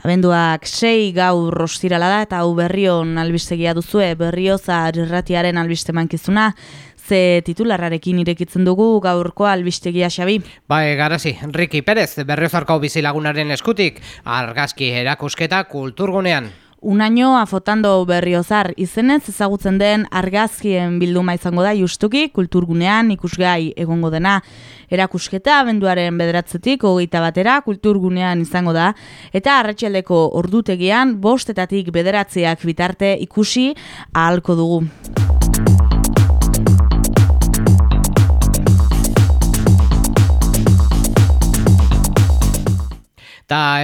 Abenduak sei gaur rostirala da eta hau berrion albistegia duzue, berriozar irratiaren albiste mankizuna, ze titularrarekin irekitzen dugu gaurko albistegia xabi. Bai, garazi, Riki Perez, berriozarko bizilagunaren eskutik, argazki erakusketa kulturgunean. Un año afotando berriozar izenez ezagutzen den argazkien bilduma izango da justuki kulturgunean ikusgai egongo dena. Erakusketa abenduaren bederatzetik hogeita batera kulturgunean izango da eta arratxaldeko ordutegian bostetatik bederatzeak bitarte ikusi ahalko dugu.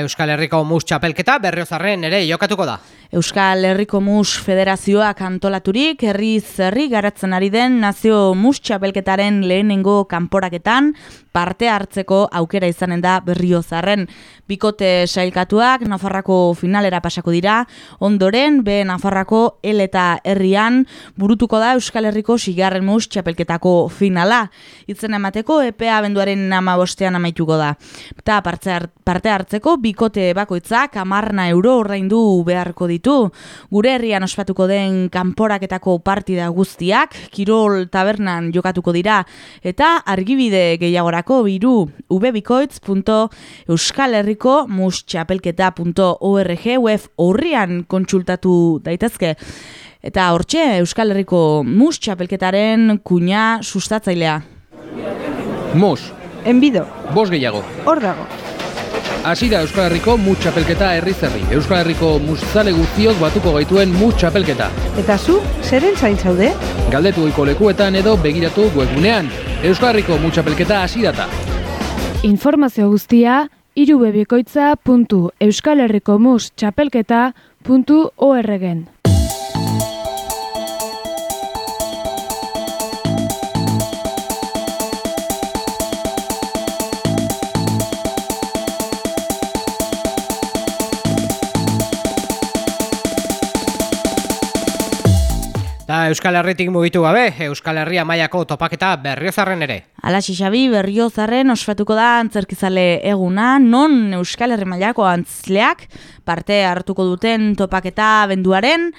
Euskal Herriko mus txapelketa berriozarren ere jokatuko da. Euskal Herriko Mus Federazioak antolaturik herri zerri garatzen ari den nazio mus txapelketaren lehenengo kanporaketan parte hartzeko aukera izanen da berriozarren. Bikote sailkatuak Nafarrako finalera pasako dira, ondoren be Nafarrako el eta herrian burutuko da Euskal Herriko sigarren mus txapelketako finala. Itzen emateko EPA benduaren nama bostean amaituko da. Eta parte hartzeko bikote bakoitzak amarna euro ordaindu beharko ditu. Gure herrian ospatuko den kanporaketako partida guztiak, Kirol tabernan jokatuko dira, eta argibide gehiagorako biru ubebikoitz.euskalherriko muschapelketa.org web horrian kontsultatu daitezke. Eta hortxe Euskal Herriko mus txapelketaren kuña sustatzailea. Mus. Enbido. Bos gehiago. Hor dago. Hasi da Euskal Herriko mus txapelketa herri zerri. Euskal Herriko muszale guztiok batuko gaituen mus txapelketa. Eta zu, zeren zain zaude? Galdetu goiko lekuetan edo begiratu webgunean. Euskal Herriko mus txapelketa hasi data. Informazio guztia irubebikoitza.euskalherrikomuschapelketa.org Da Euskal Herritik mugitu gabe, Euskal Herria mailako topaketa berriozarren ere. Alaxi Xabi berriozarren osfatuko da antzerkizale eguna, non Euskal Herri mailako antzleak parte hartuko duten topaketa benduaren,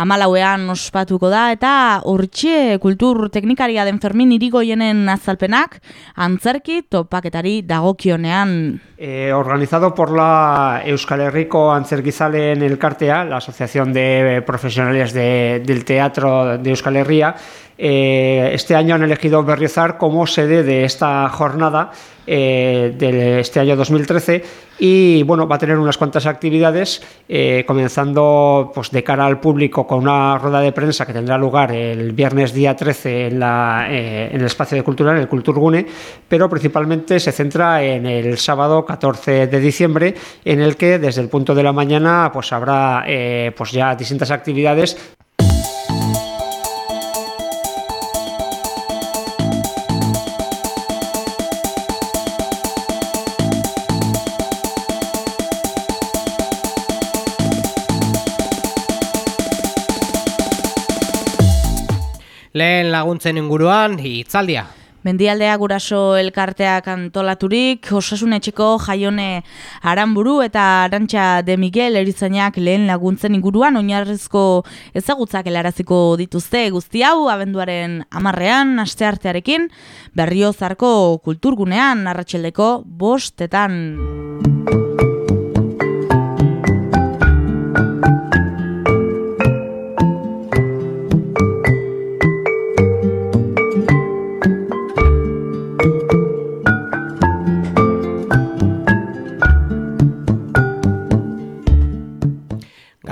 amalauean ospatuko da, eta hortxe kultur teknikaria den Fermin irigoienen azalpenak, antzerki topaketari dagokionean. Eh, organizado por la Euskal Herriko Antzerkizaleen Elkartea, la Asociación de Profesionales de, del Teatro de Euskal Herria, eh, este año han elegido Berriozar como sede de esta jornada eh, de este año 2013 y bueno, va a tener unas cuantas actividades eh, comenzando pues, de cara al público con una rueda de prensa que tendrá lugar el viernes día 13 en, eh, en el espacio de cultura, en el Culturgune, pero principalmente se centra en el sábado 14 de diciembre en el que desde el punto de la mañana pues habrá pues ya distintas actividades Lehen laguntzen inguruan, hitzaldia. Mendialdea guraso elkarteak antolaturik, osasun etxeko jaione aranburu eta arantxa de Miguel erizainak lehen laguntzen inguruan oinarrizko ezagutzak helaraziko dituzte guzti hau abenduaren amarrean, asteartearekin, berriozarko kulturgunean, arratxeldeko bostetan.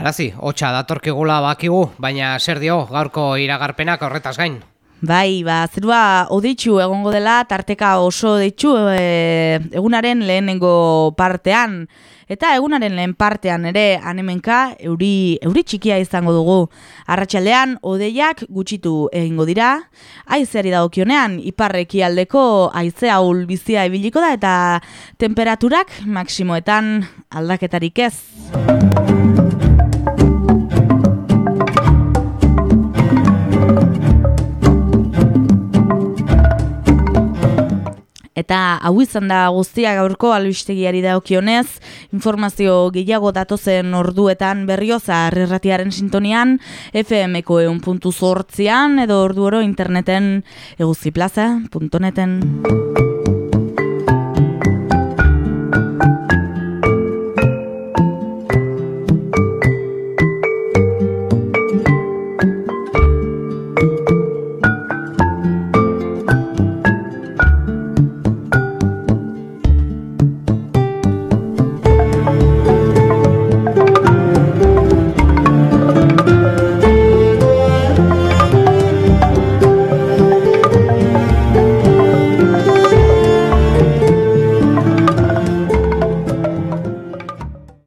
Garazi, hotxa datorkigula bakigu, baina zer dio gaurko iragarpenak horretaz gain. Bai, ba, zerua oditxu egongo dela, tarteka oso oditxu e, egunaren lehenengo partean. Eta egunaren lehen partean ere anemenka euri, euri txikia izango dugu. Arratxaldean, odeiak gutxitu egingo dira. Aizeari dagokionean iparreki aldeko aize haul bizia ibiliko da eta temperaturak maksimoetan aldaketarik ez. Eta hau izan da guztia gaurko albistegiari daukionez, informazio gehiago datozen orduetan berrioza irratiaren sintonian, FMko eun puntu zortzian, edo ordu oro interneten eguziplaza.neten.